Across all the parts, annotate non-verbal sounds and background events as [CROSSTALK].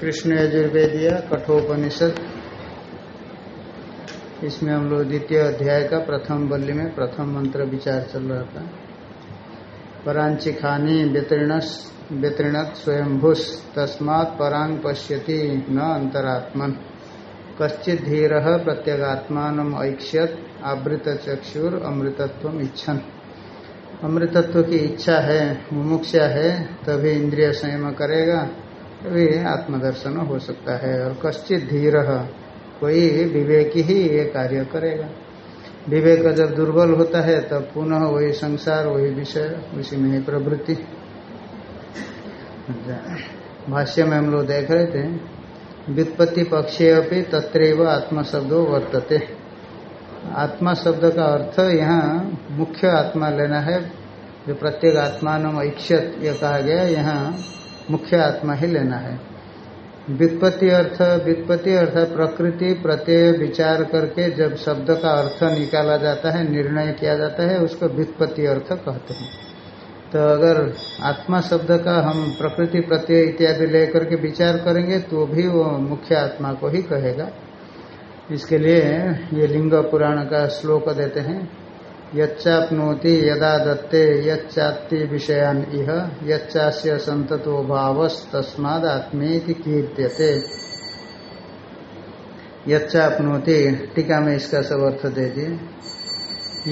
कृष्ण यजुर्वेदिया कठोपनिषद। इसमें हम लोग द्वितीय अध्याय का प्रथम बल्ली में प्रथम मंत्र विचार चल रहा था। परांची खानी व्यतीर्णत स्वयंभूष तस्मात् परांग पश्यति न अंतरात्मन कश्चित धीर ऐक्ष्यत आवृत चक्षुर अमृतत्व इच्छन। अमृतत्व की इच्छा है मुमुक्षा है, तभी इंद्रिय संयम करेगा। तभी आत्मदर्शन हो सकता है। और कश्चित धीर कोई विवेक ही ये कार्य करेगा। विवेक जब दुर्बल होता है, तब पुनः वही संसार, वही विषय, उसी में ही प्रवृत्ति। भाष्य में हम लोग देख रहे थे, व्युत्पत्ति पक्षे अभी तत्रैव आत्मशब्दों वर्तते। आत्मा शब्द का अर्थ यहाँ मुख्य आत्मा लेना है, जो प्रत्येक आत्मान ऐक्षत यह कहा गया, यहाँ मुख्य आत्मा ही लेना है। व्युत्पत्ति अर्थ, व्युत्पत्ति अर्थात प्रकृति प्रत्यय विचार करके जब शब्द का अर्थ निकाला जाता है, निर्णय किया जाता है, उसको व्युत्पत्ति अर्थ कहते हैं। तो अगर आत्मा शब्द का हम प्रकृति प्रत्यय इत्यादि लेकर के विचार करेंगे तो भी वो मुख्य आत्मा को ही कहेगा। इसके लिए ये लिंग पुराण का श्लोक देते हैं। यच्चापनोति यदा दत्ते यच्चात्ति विषयान इह, यच्चास्य संततो भावस्तस्माद आत्मेति कीर्त्यते। यच्चापनोति, टीका में इसका सब अर्थ दे दिए।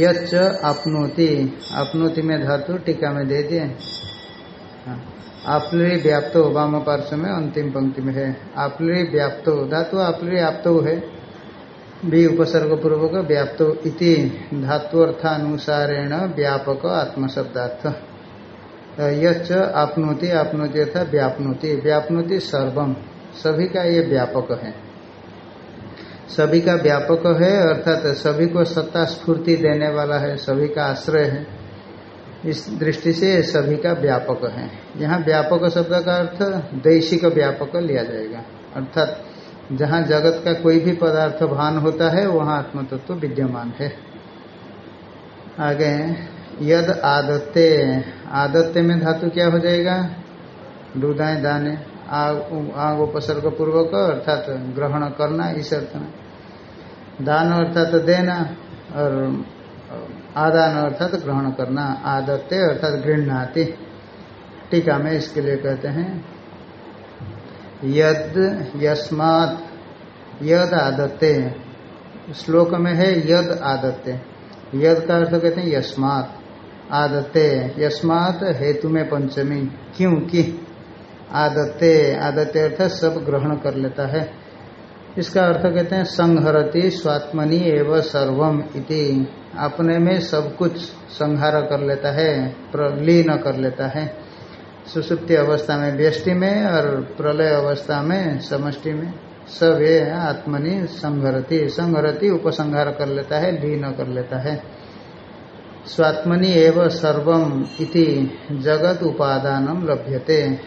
यच्च आपनोति आपनोति में धातु टीका में दे दिए। हाँ। व्याप्तो वाम पार्श्व में अंतिम पंक्ति में है। आपली व्याप्तो, धातु आपली आप्तो है। भी उपसर्ग पूर्वक व्याप्त इति धात्वर्थानुसारेण व्यापक आत्मशब्दार्थ। यच्च आपनोति आपनोति अर्थात व्यापनोति। व्यापनोति सर्वम सभी का ये व्यापक है। सभी का व्यापक है, अर्थात सभी को सत्ता स्फूर्ति देने वाला है, सभी का आश्रय है। इस दृष्टि से सभी का व्यापक है। यहाँ व्यापक शब्द का अर्थ दैशिक व्यापक लिया जाएगा। अर्थात जहाँ जगत का कोई भी पदार्थ भान होता है, वहाँ आत्मतत्व तो विद्यमान है। आगे, यद आदत्ते। आदत्ते में धातु क्या हो जाएगा? दूधाएँ दाने। आग आग उपसर्ग पूर्वक अर्थात तो ग्रहण करना इस अर्थ में दान अर्थात तो देना, और आदान अर्थात तो ग्रहण करना। आदत्ते अर्थात गृहणाति। टीका में इसके लिए कहते हैं यद यस्मात यद आदत्ते। श्लोक में है यद आदत्ते। यद का अर्थ कहते हैं यस्मात। आदत्ते। यस्मात हेतु में पंचमी। क्योंकि आदत्ते। आदत्ते अर्थात सब ग्रहण कर लेता है। इसका अर्थ कहते हैं संहरति स्वात्मनि एवं सर्वम इति। अपने में सब कुछ संहार कर लेता है प्रलीन कर लेता है। सुसुप्ति अवस्था में, व्यष्टि में और प्रलय अवस्था में, समष्टि में, सब ये आत्मनि संघरती संघरती उपसंहार कर लेता है, लीन कर लेता है। स्वात्मनि एवं सर्वम इति जगत उपादानम लभ्यते।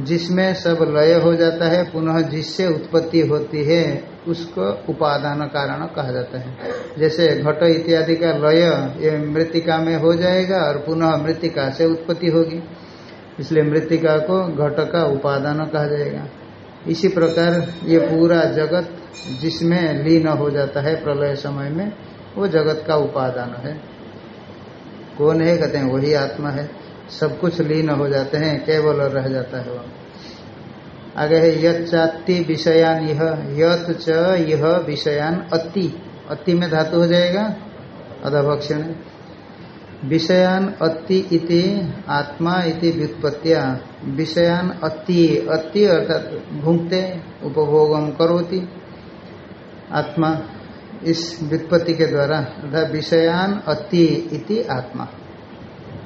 जिसमें सब लय हो जाता है, पुनः जिससे उत्पत्ति होती है, उसको उपादान कारण कहा जाता है। जैसे घट इत्यादि का लय ये मृतिका में हो जाएगा और पुनः मृतिका से उत्पत्ति होगी। इसलिए मृतिका को घट का उपादान कहा जाएगा। इसी प्रकार ये पूरा जगत जिसमें लीन हो जाता है प्रलय समय में, वो जगत का उपादान है। कौन है, कहते हैं, वही आत्मा है। सब कुछ लीन हो जाते हैं, केवल रह जाता है वह। आगे है यति विषयान यह, यत च यह विषयान अति। अति में धातु हो जाएगा, अधभक्षण। विषयान अति इति आत्मा इति व्युत्पत्तिया। विषयान अति अति अर्थात भूंगते उपभोगम करोति। आत्मा इस व्युत्पत्ति के द्वारा, अर्थात विषयान अति इति आत्मा।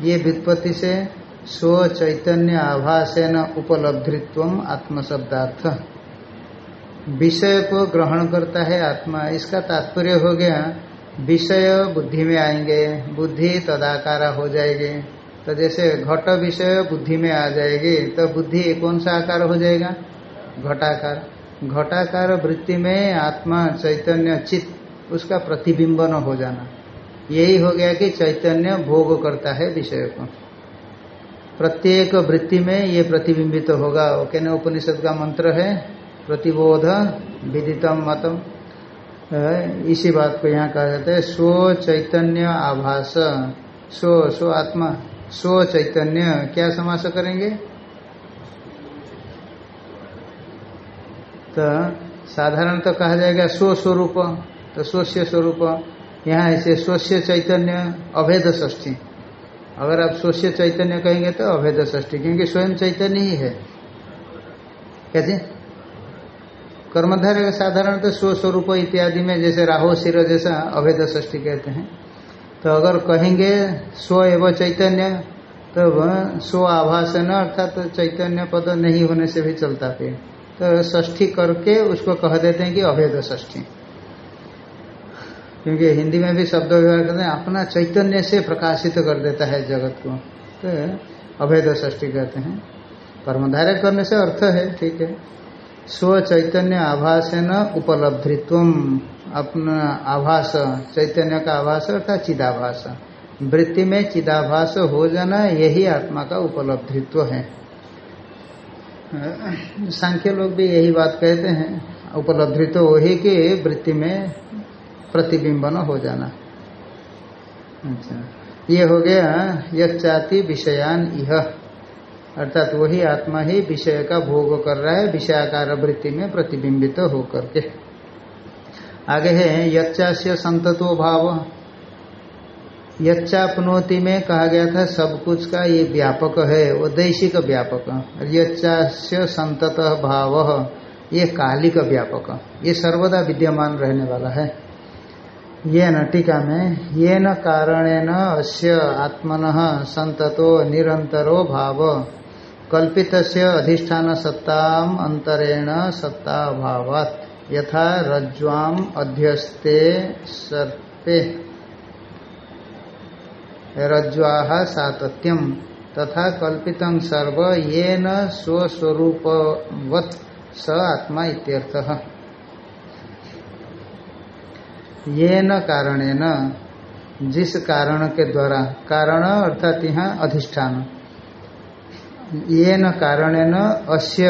ये व्युत्पत्ति से स्व चैतन्य आभासेन उपलब्धित्व आत्मशब्दार्थ। विषय को ग्रहण करता है आत्मा, इसका तात्पर्य हो गया विषय बुद्धि में आएँगे, बुद्धि तदाकार हो जाएगी। तो जैसे घट विषय बुद्धि में आ जाएगी तो बुद्धि कौन सा आकार हो जाएगा? घटाकार। घटाकार वृत्ति में आत्मा, चैतन्य, चित्त, उसका प्रतिबिंबन हो जाना। यही हो गया कि चैतन्य भोग करता है विषय को। प्रत्येक वृत्ति में ये प्रतिबिंबित तो होगा कहने उपनिषद का मंत्र है, प्रतिबोध विदितम मतम। इसी बात को यहाँ कहा जाता है, स्व चैतन्य आभास। स्व स्व आत्मा। स्व चैतन्य, क्या समास करेंगे? तो साधारण तो कहा जाएगा स्व स्वरूप तो स्वस्य स्वरूप। यहाँ ऐसे स्वस्य चैतन्य, अभेद ष्ठी अगर आप स्वस्य चैतन्य कहेंगे तो अभेद ष्ठी क्योंकि स्वयं चैतन्य ही है। कैसे कर्मधारय साधारण तो स्वस्वरूप इत्यादि में, जैसे राहु सिर जैसा अभेद ष्ठी कहते हैं। तो अगर कहेंगे स्व एवं चैतन्य तो स्व आभासन अर्थात तो चैतन्य पद नहीं होने से भी चलता फिर तो ष्ठी करके उसको कह देते हैं कि अभेद ष्ठी क्योंकि हिंदी में भी शब्द व्यवहार करते हैं, अपना चैतन्य से प्रकाशित कर देता है जगत को। तो अभेद ष्ठी कहते हैं। कर्मधारय करने से अर्थ है, ठीक है। स्व चैतन्य आभास न उपलब्धित्व अपना आभास, चैतन्य का आभास अर्थात चिदाभास। वृत्ति में चिदाभास हो जाना यही आत्मा का उपलब्धित्व है। सांख्य लोग भी यही बात कहते हैं, उपलब्धित्व वही कि वृत्ति में प्रतिबिंबन हो जाना। अच्छा ये हो गया यह चाति विषयान यह अर्थात वही आत्मा ही विषय का भोग कर रहा है, विषयाकार वृत्ति में प्रतिबिंबित तो होकर के। आगे है यच्चा से संततो भाव। यच्चापनोति में कहा गया था, सब कुछ का ये व्यापक है, वो दैशिक व्यापक। यच्चा संतत भाव, ये कालिक व्यापक। ये सर्वदा विद्यमान रहने वाला है। ये न टीका में ये न कारणेन अस्य आत्मन संततो निरंतरो भाव। कल्पित अधिष्ठान सत्ता अंतरेण सत्ता अभाव यथा रज्ज्वाम अध्यस्ते सर्पे। रज्ज्वा सातत्यम। तथा कल्पित सर्व ये न स्वस्वरूपवत स आत्मा इत्यर्थ। ये न कारणेन, जिस कारण के द्वारा, कारण अर्थात यहाँ अधिष्ठान। ये न कारण न अस्य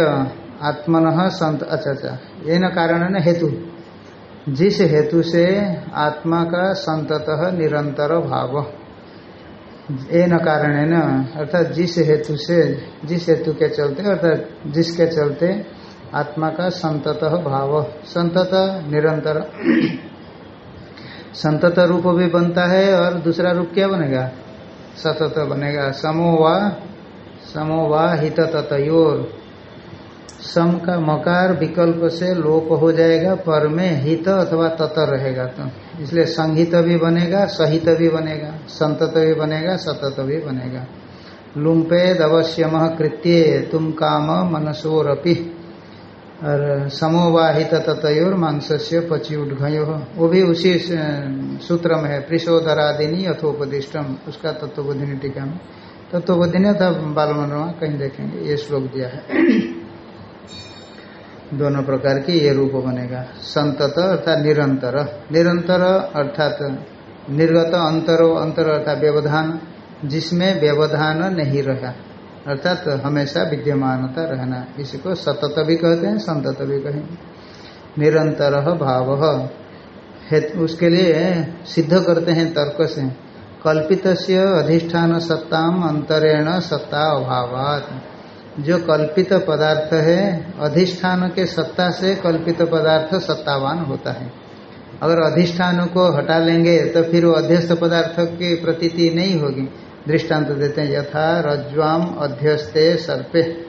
आत्मन संत अच्छा अच्छा। ये न कारण न हेतु। जिस हेतु से आत्मा का संततः निरंतर भाव। ये न कारण न अर्थात जिस हेतु से, जिस हेतु के चलते, अर्थात जिसके चलते आत्मा का संततः भाव। संतत निरंतर। [CLEARS THROAT] संतत रूप भी बनता है और दूसरा रूप क्या बनेगा? सतत बनेगा। समो व समोवाहित तयोर सम का मकार विकल्प से लोप हो जाएगा, पर में हित अथवा तत रहेगा तो। इसलिए संहित भी बनेगा, सहित भी बनेगा, संतत भी बनेगा, सतत भी बनेगा। लुम्पे दवश्यम कृत्य तुम काम मनसोरपि। और समोवाहित ततयोर मांस से पचिउदघयो वो भी उसी सूत्र में है प्रिशोधरादिनी अथोपदिष्टम, उसका तत्वबोधिनी टीका में तत्वबोधि ने था बाल मनोरमा कहीं देखेंगे। ये श्लोक दिया है। दोनों प्रकार की ये रूप बनेगा। संतत अर्थात निरंतर। निरंतर अर्थात निर्गत अंतरो, अंतर अर्थात व्यवधान, जिसमें व्यवधान नहीं रहा। अर्थात हमेशा विद्यमानता रहना। इसी को सतत भी कहते हैं, संतत भी कहेंगे। निरंतर भाव। उसके लिए सिद्ध करते हैं तर्क से। कल्पित अधिष्ठान सत्ता अंतरेण सत्ता अभाव जो कल्पित पदार्थ है, अधिष्ठान के सत्ता से कल्पित पदार्थ सत्तावान होता है। अगर अधिष्ठान को हटा लेंगे तो फिर वो अध्यस्त पदार्थ की प्रतीति नहीं होगी। दृष्टांत देते हैं, यथा रज्ज्वाम अध्यस्ते सर्पे।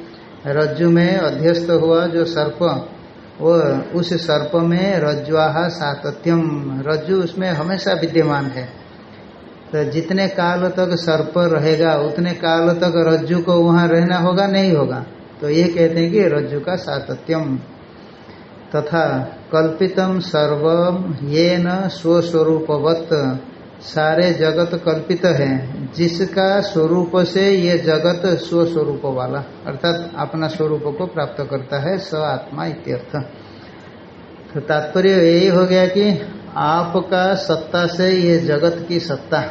रज्जु में अध्यस्त हुआ जो सर्प, वो उस सर्प में रज्ज्वा सातत्यम। रज्जु उसमें हमेशा विद्यमान है। तो जितने काल तक सर्प रहेगा, उतने काल तक रज्जु को वहाँ रहना होगा, नहीं होगा। तो ये कहते हैं कि रज्जु का सातत्यम। तथा कल्पितम सर्व ये न स्वस्वरूपवत। सारे जगत कल्पित है। जिसका स्वरूप से ये जगत स्वस्वरूप वाला, अर्थात अपना स्वरूप को प्राप्त करता है, स आत्मा इत्यर्थ। तो तात्पर्य यही हो गया कि आपका सत्ता से ये जगत की सत्ता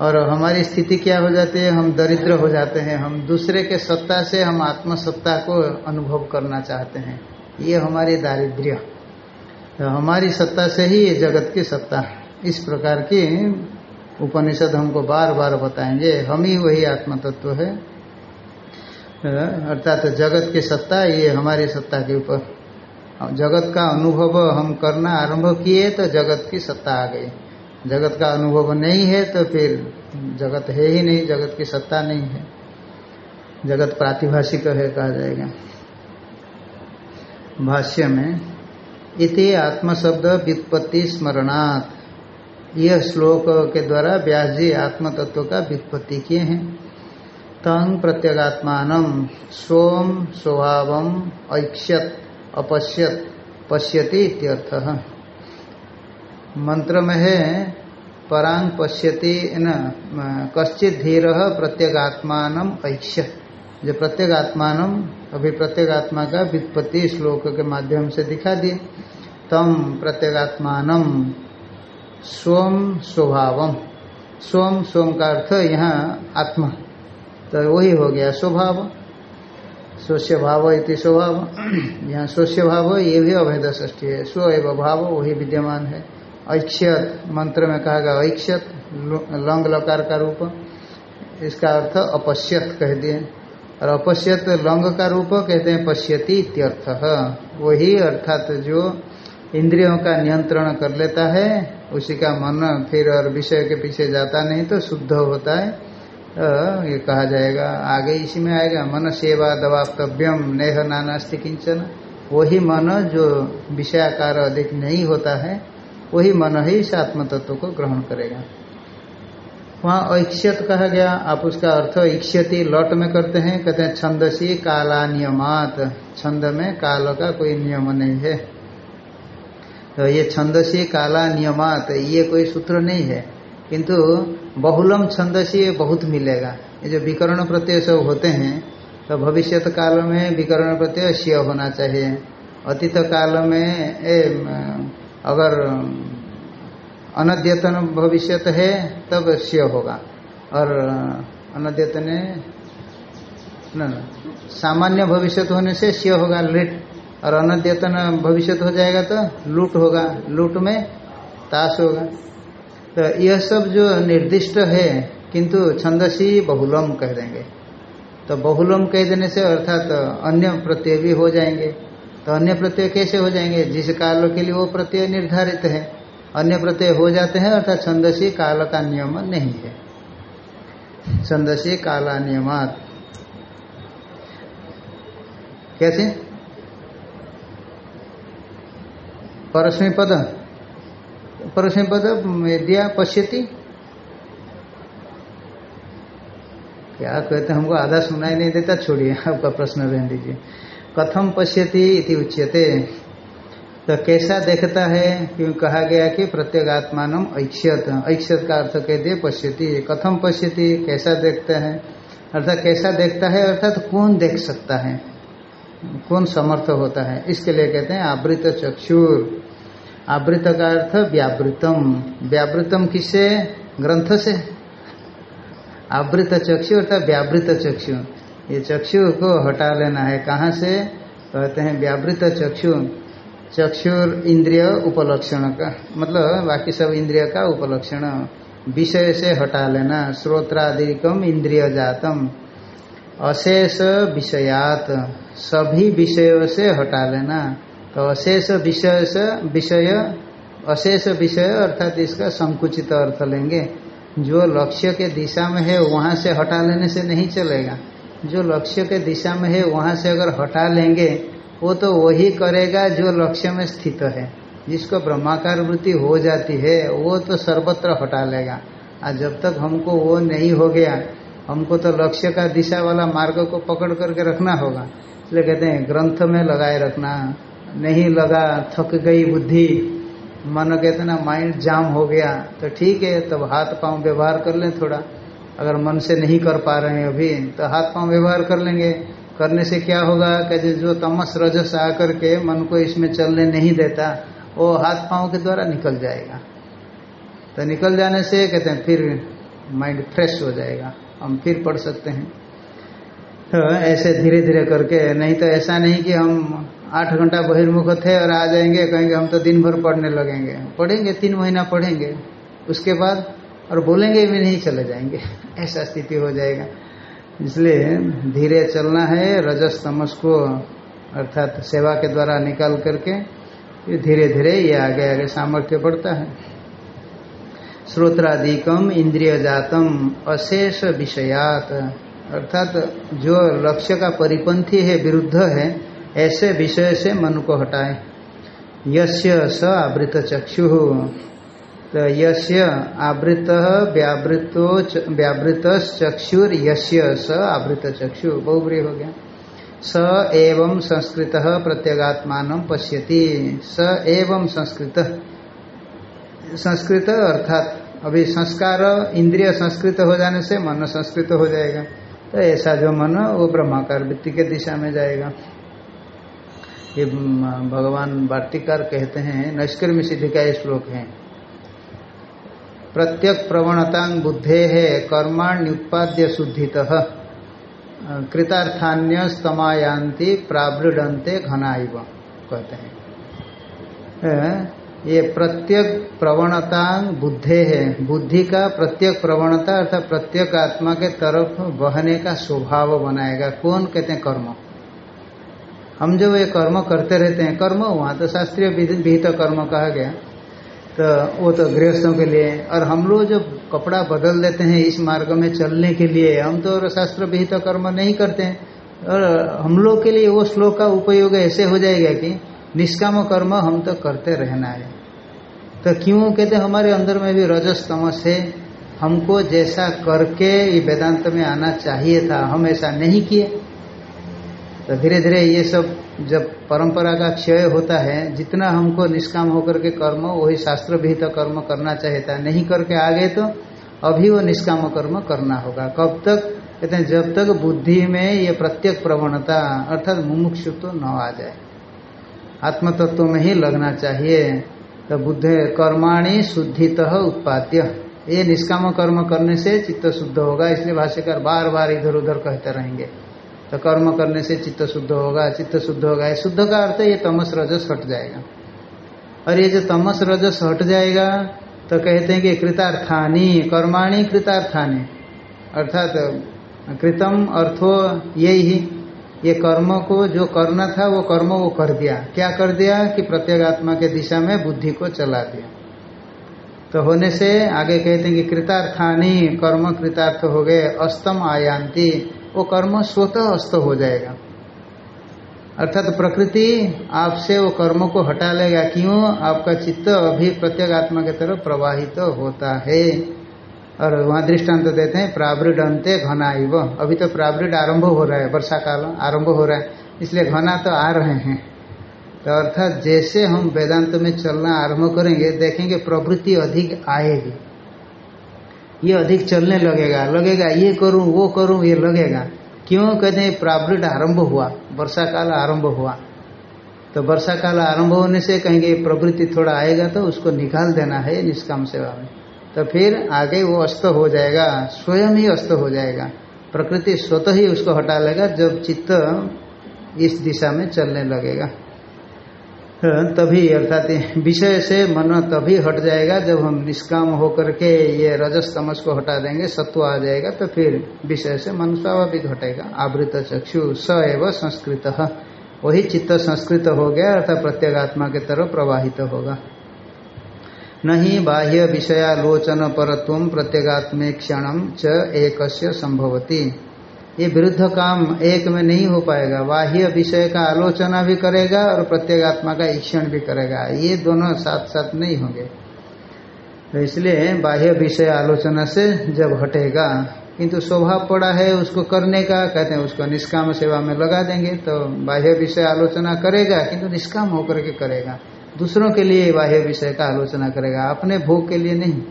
और हमारी स्थिति क्या हो जाती है? हम दरिद्र हो जाते हैं। हम दूसरे के सत्ता से हम आत्म सत्ता को अनुभव करना चाहते हैं। ये हमारी दारिद्र्य। तो हमारी सत्ता से ही ये जगत की सत्ता इस प्रकार की उपनिषद हमको बार बार बताएँगे। हम ही वही आत्म तत्व है अर्थात तो जगत की सत्ता, ये हमारी सत्ता के ऊपर जगत का अनुभव हम करना आरंभ किए तो जगत की सत्ता आ गई। जगत का अनुभव नहीं है तो फिर जगत है ही नहीं, जगत की सत्ता नहीं है। जगत प्रातिभाषिक है कहा जाएगा। भाष्य में, इति आत्मशब्द व्युत्पत्ति स्मरणात्। यह श्लोक के द्वारा व्यास जी आत्म तत्व का व्युत्पत्ति किए हैं। तंग प्रत्यगात्मान, सोम स्वभाव ऐक्षत अपश्यत पश्यति इत्यर्थ। मंत्र में है परांग पश्यति न कश्चित धीर प्रत्यगात्मान ऐक्ष्य। जो प्रत्यगात्मान, अभी प्रत्यगात्मा का व्युत्पत्ति श्लोक के माध्यम से दिखा दिए। तम प्रत्यगात्मान स्वम स्वभाव। स्वम सोम का अर्थ यहाँ आत्मा। तो वही हो गया स्वभाव। स्वस्य भाव इति स्वभाव। यहाँ स्वस्य भाव ये भी अभेद ष्ठी है। स्व एवं भाव, वही विद्यमान है। ऐक्षत, मंत्र में कहा गया ऐक्षत, लंग लकार का रूप। इसका अर्थ अपश्यत कह दिए। और अपश्यत, लंग का रूप कहते हैं पश्यति इत्यर्थ। वही अर्थात जो इंद्रियों का नियंत्रण कर लेता है, उसी का मन फिर और विषय के पीछे जाता नहीं तो शुद्ध होता है। तो ये कहा जाएगा, आगे इसी में आएगा, मन सेवा दवाप्तव्यम, नेह नानास्ति किंचन। वही मन जो विषयाकार अधिक नहीं होता है, वही मन ही इस आत्म तत्व को ग्रहण करेगा। वहाँ ऐक्षत कहा गया, आप उसका अर्थ इक्षति लौट में करते हैं, कहते हैं, छंदसी काला नियमात छंद में काल का कोई नियम नहीं है। तो ये छंदसी काला नियमात ये कोई सूत्र नहीं है। किंतु बहुलम छंद से बहुत मिलेगा। ये जो विकरण प्रत्यय सब होते हैं तो भविष्य काल में विकरण प्रत्यय श्य होना चाहिए। अतीत काल में ए, अगर अनद्यतन भविष्य है तब श्य होगा। और अनद्यतन न सामान्य भविष्य होने से श्य होगा लिट। और अनद्यतन भविष्य हो जाएगा तो लूट होगा। लूट में ताश होगा। तो यह सब जो निर्दिष्ट है, किंतु छंदसी बहुलम कह देंगे। तो बहुलम कह देने से अर्थात तो अन्य प्रत्यय भी हो जाएँगे। तो अन्य प्रत्यय कैसे हो जाएँगे? जिस काल के लिए वो प्रत्यय निर्धारित है। अन्य प्रत्यय हो जाते हैं, अर्थात छंदसी काल का नियम नहीं है। छंदसी काला नियमात। कैसे? परस्मी पद परस्मी पद दिया पश्यति। क्या कहते हमको आधा सुनाई नहीं देता, छोड़िए, आपका प्रश्न रहने दीजिए। कथम पश्यति इति उच्यते। तो कैसा देखता है, क्यों कहा गया कि प्रत्येगात्मान ऐक्षत। ऐक्षत का अर्थ कह दिए, पश्यति। कथम पश्यति, कैसा देखता है? अर्थात कैसा देखता है, अर्थात कौन देख सकता है? कौन समर्थ होता है? इसके लिए कहते हैं, आवृत चक्षुर। आवृत का अर्थ व्यावृतम। व्यावृतम किससे? ग्रंथ से आवृत चक्षु अर्थात व्यावृत चक्षु। ये चक्षु को हटा लेना है। कहाँ से? कहते हैं व्यावृत चक्षु। चक्षुर इंद्रिय उपलक्षण का। मतलब बाकी सब इंद्रिय का उपलक्षण। विषय से हटा लेना। श्रोत्रादिकम इंद्रिय जातम। अशेष विषयात। सभी विषयों से हटा लेना। तो अशेष विषय से विषय, अशेष विषय अर्थात इसका संकुचित अर्थ लेंगे। जो लक्ष्य के दिशा में है, वहाँ से हटा लेने से नहीं चलेगा। जो लक्ष्य के दिशा में है, वहाँ से अगर हटा लेंगे, वो तो वही करेगा जो लक्ष्य में स्थित है। जिसको ब्रह्माकार वृत्ति हो जाती है, वो तो सर्वत्र हटा लेगा। और जब तक हमको वो नहीं हो गया, हमको तो लक्ष्य का दिशा वाला मार्ग को पकड़ करके रखना होगा। इसलिए कहते हैं, ग्रंथ में लगाए रखना। नहीं लगा, थक गई बुद्धि, मन कहते ना माइंड जाम हो गया तो ठीक है, तब हाथ पाँव व्यवहार कर लें थोड़ा। अगर मन से नहीं कर पा रहे हैं अभी तो हाथ पाँव व्यवहार कर लेंगे। करने से क्या होगा, कहते जो तमस रजस आकर के मन को इसमें चलने नहीं देता, वो हाथ पाँव के द्वारा निकल जाएगा। तो निकल जाने से, कहते हैं, फिर माइंड फ्रेश हो जाएगा। हम फिर पढ़ सकते हैं। तो ऐसे धीरे धीरे करके। नहीं तो ऐसा नहीं कि हम आठ घंटा बहिर्मुख थे और आ जाएँगे, कहेंगे हम तो दिन भर पढ़ने लगेंगे। पढ़ेंगे, तीन महीना पढ़ेंगे। उसके बाद और बोलेंगे भी नहीं, चले जाएँगे। [LAUGHS] ऐसा स्थिति हो जाएगा। इसलिए धीरे चलना है रजस तमस को अर्थात सेवा के द्वारा निकाल करके ये धीरे धीरे ये आगे आगे सामर्थ्य बढ़ता है। श्रोत्रादिकम इंद्रिय जातम अशेष विषयात। अर्थात जो लक्ष्य का परिपंथी है, विरुद्ध है, ऐसे विषय से मन को हटाए। यस्य स आवृत चक्षु। तो यस्य आवृत व्यावृतो व्यावृत चक्षुर यस्य स आवृत चक्षु। बहुब्री हो गया। स एवं संस्कृत प्रत्यगात्मान पश्यति। स एवं संस्कृत। संस्कृत अर्थात अभी संस्कार, इंद्रिय संस्कृत हो जाने से मन संस्कृत हो जाएगा। तो ऐसा जो मन वो ब्रह्माकार वृत्ति के दिशा में जाएगा। ये भगवान वार्तिकार कहते हैं, नष्कर्मी सिद्धि का ये श्लोक है। प्रत्यक प्रवणतांग बुद्धे है, कर्माण्युत्पाद्य शुद्धित। कृतार्थान्य स्तमायांति प्रावृडंते घनाइव कहते हैं। ये प्रत्यक प्रवणता बुद्धे है। बुद्धि का प्रत्येक प्रवणता अर्थात प्रत्येक आत्मा के तरफ़ बहने का स्वभाव बनाएगा। कौन? कहते हैं कर्म। हम जो ये कर्म करते रहते हैं, कर्म, वहाँ तो शास्त्रीय विहित कर्म कहा गया। तो वो तो गृहस्थों के लिए। और हम लोग जो कपड़ा बदल देते हैं इस मार्ग में चलने के लिए, हम तो शास्त्र विहित कर्म नहीं करते हैं। और हम लोग के लिए वो श्लोक का उपयोग ऐसे हो जाएगा कि निष्काम कर्म हम तो करते रहना है। तो क्यों? कहते हमारे अंदर में भी रजस तमस है। हमको जैसा करके ये वेदांत में आना चाहिए था, हम ऐसा नहीं किए। तो धीरे धीरे ये सब जब परंपरा का क्षय होता है, जितना हमको निष्काम होकर के कर्म, वही शास्त्र विहित तो कर्म करना चाहता है नहीं करके आ गए तो अभी वो निष्काम कर्म करना होगा। कब तक? कहते हैं, जब तक बुद्धि में ये प्रत्येक प्रवणता, अर्थात मुमुक्षु तो न आ जाए। आत्म तत्व में ही लगना चाहिए। तो बुद्ध कर्माणी शुद्धित उत्पाद्य। ये निष्काम कर्म करने से चित्त शुद्ध होगा, इसलिए भाष्यकार बार बार इधर उधर कहते रहेंगे। तो कर्म करने से चित्त शुद्ध होगा, चित्त शुद्ध होगा। ये शुद्ध का अर्थ ये तमस रजस हट जाएगा। और ये जो तमस रजस हट जाएगा तो कहते हैं कि कृतार्थानी, कर्माणी कृतार्थानी। अर्थात कृतम अर्थो यही ये कर्म को जो करना था, वो कर्म वो कर दिया। क्या कर दिया कि प्रत्येगात्मा के दिशा में बुद्धि को चला दिया। तो होने से आगे कहते हैं कि कृतार्थानी, कर्म कृतार्थ हो गए, अस्तम आयांती वो कर्म स्वतः अस्त हो जाएगा। अर्थात तो प्रकृति आपसे वो कर्म को हटा लेगा। क्यों? आपका चित्त अभी प्रत्येक आत्मा की तरफ़ प्रवाहित तो होता है। और वहाँ दृष्टांत देते हैं प्रावृड अंत्य घना इव अभी तो प्रावृड आरंभ हो रहा है वर्षा काल आरंभ हो रहा है, इसलिए घना तो आ रहे हैं। तो अर्थात जैसे हम वेदांत में चलना आरंभ करेंगे, देखेंगे प्रवृत्ति अधिक आएगी। ये अधिक चलने लगेगा लगेगा, ये करूँ, वो करूँ, ये लगेगा। क्यों? कहते हैं प्रावृत आरंभ हुआ वर्षा काल आरंभ हुआ। तो वर्षा काल आरंभ होने से कहेंगे, प्रवृत्ति थोड़ा आएगा तो उसको निकाल देना है, निष्काम सेवा में। तो फिर आगे वो अस्त हो जाएगा, स्वयं ही अस्त हो जाएगा। प्रकृति स्वतः ही उसको हटा लेगा, जब चित्त इस दिशा में चलने लगेगा। तभी अर्थात विषय से मन तभी हट जाएगा, जब हम निष्काम होकर के ये रजस तमस को हटा देंगे, सत्व आ जाएगा तो फिर विषय से मन स्वाभाविक हटेगा। आवृत चक्षु स एव संस्कृत। वही चित्त संस्कृत हो गया, अर्थात प्रत्येगात्मा के तरफ़ प्रवाहित तो होगा। नहीं बाह्य विषयालोचन परत्व प्रत्येगात्मे क्षण च एक संभवती। ये विरुद्ध काम एक में नहीं हो पाएगा। बाह्य विषय का आलोचना भी करेगा और प्रत्येगात्मा का ईक्षण भी करेगा। ये दोनों साथ साथ नहीं होंगे। तो इसलिए बाह्य विषय आलोचना से जब हटेगा, किंतु स्वभाव पड़ा है उसको करने का, कहते हैं उसको निष्काम सेवा में लगा देंगे तो बाह्य विषय आलोचना करेगा, किंतु निष्काम होकर के करेगा। दूसरों के लिए बाह्य विषय का आलोचना करेगा, अपने भोग के लिए नहीं।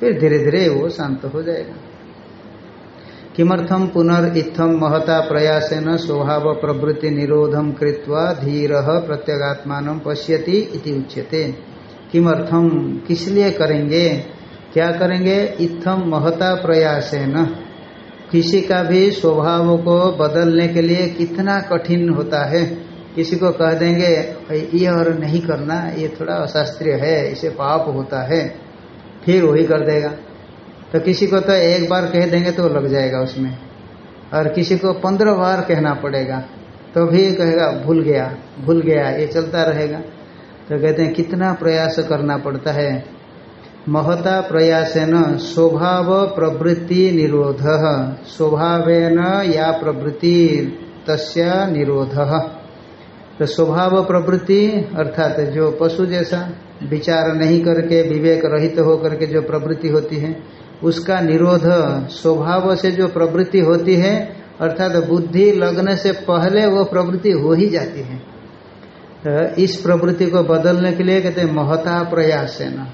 फिर धीरे धीरे वो शांत हो जाएगा। किमर्थम पुनर्इत्थम महता प्रयासेन स्वभाव प्रवृत्ति निरोधम कृत्वा धीर प्रत्यगात्मान पश्यति इति उच्यते। किमर्थम किस लिए करेंगे? क्या करेंगे? इत्थम महता प्रयास न किसी का भी स्वभाव को बदलने के लिए कितना कठिन होता है? किसी को कह देंगे ये और नहीं करना, ये थोड़ा अशास्त्रीय है, इसे पाप होता है। फिर वही कर देगा। तो किसी को तो एक बार कह देंगे तो लग जाएगा उसमें। और किसी को पंद्रह बार कहना पड़ेगा तो भी कहेगा, भूल गया भूल गया, ये चलता रहेगा। तो कहते हैं, कितना प्रयास करना पड़ता है। महता प्रयास न स्वभाव प्रवृत्ति निरोध। स्वभाव या प्रवृत्ति तस्या निरोध। तो स्वभाव प्रवृत्ति, अर्थात जो पशु जैसा विचार नहीं करके, विवेक रहित तो होकर के जो प्रवृत्ति होती है, उसका निरोध स्वभाव से जो प्रवृत्ति होती है, अर्थात बुद्धि लगने से पहले वो प्रवृत्ति हो ही जाती है। तो इस प्रवृत्ति को बदलने के लिए कहते हैं महता प्रयास है ना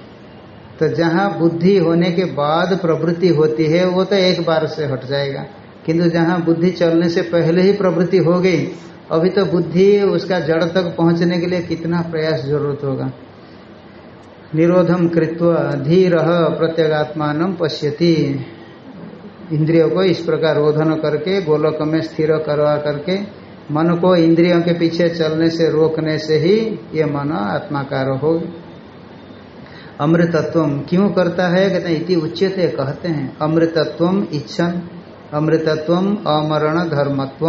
तो जहाँ बुद्धि होने के बाद प्रवृत्ति होती है, वो तो एक बार से हट जाएगा। किंतु जहाँ बुद्धि चलने से पहले ही प्रवृत्ति हो गई अभी तो बुद्धि उसका जड़ तक पहुँचने के लिए कितना प्रयास ज़रूरत होगा। निरोधम कृत्व धीर प्रत्यगात्मान पश्यति। इंद्रियों को इस प्रकार रोधन करके, गोलक में स्थिर करवा करके, मन को इंद्रियों के पीछे चलने से, रोकने से ही ये मन आत्माकार हो। अमृतत्व क्यों करता है? कहते हैं, इति उच्यते कहते हैं। अमृतत्व इच्छन। अमृतत्व अमरण धर्मत्व।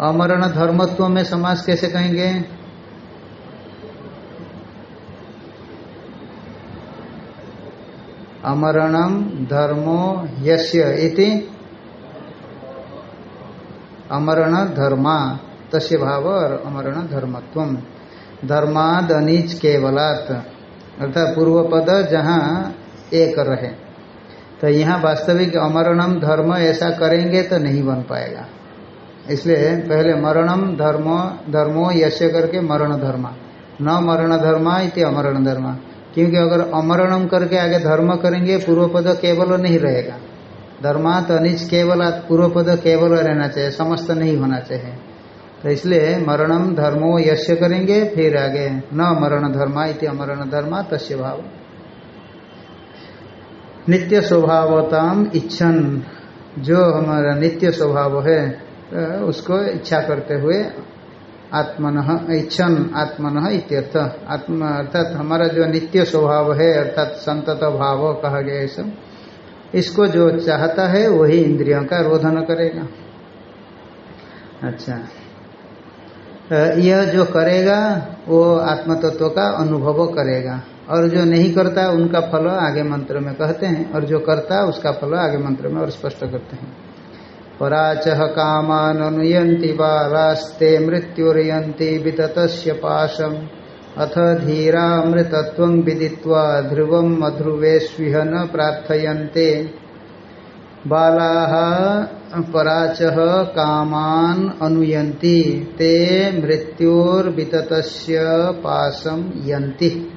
अमरण धर्मत्व में समास कैसे कहेंगे? अमरणम धर्मो यश्य इति। अमरण धर्मा, तस्य भाव और अमरण धर्मत्व। धर्माद अनिच केवलात। अर्थात पूर्व पद जहाँ एक रहे। तो यहाँ वास्तविक अमरणम धर्म ऐसा करेंगे तो नहीं बन पाएगा। इसलिए पहले मरणम धर्मो धर्मो यश्य करके मरण धर्म। न मरण धर्म इति अमरण धर्म। क्योंकि अगर अमरणम करके आगे धर्म करेंगे पूर्व पद केवल नहीं रहेगा। धर्मात अनिच केवल पूर्व पद केवल रहना चाहिए, समस्त नहीं होना चाहिए। तो इसलिए मरणम धर्मो यश्य करेंगे, फिर आगे न मरण धर्म इति अमरण धर्म तस्य भाव। नित्य स्वभावताम इच्छन। जो हमारा नित्य स्वभाव है उसको इच्छा करते हुए आत्मन, इच्छन आत्मन इत्यर्थ। आत्म अर्थात हमारा जो नित्य स्वभाव है, अर्थात संतत भाव कहा गया सब इसको जो चाहता है, वही इंद्रियों का रोधन करेगा। अच्छा। यह जो करेगा, वो आत्म तत्व का अनुभव करेगा। और जो नहीं करता, उनका फल आगे मंत्र में कहते हैं, और जो करता, उसका फल आगे मंत्र में और स्पष्ट करते हैं। पराच कामानुयन्ति बालास्ते मृत्युर्यन्ति विततस्य पाशम्। अथ धीरामृतत्वं विदित्वा ध्रुवम् अध्रुवेष्विह न प्रार्थयन्ते। बालाः पराचः ते मृत्योर्विततस्य पाशं यन्ति।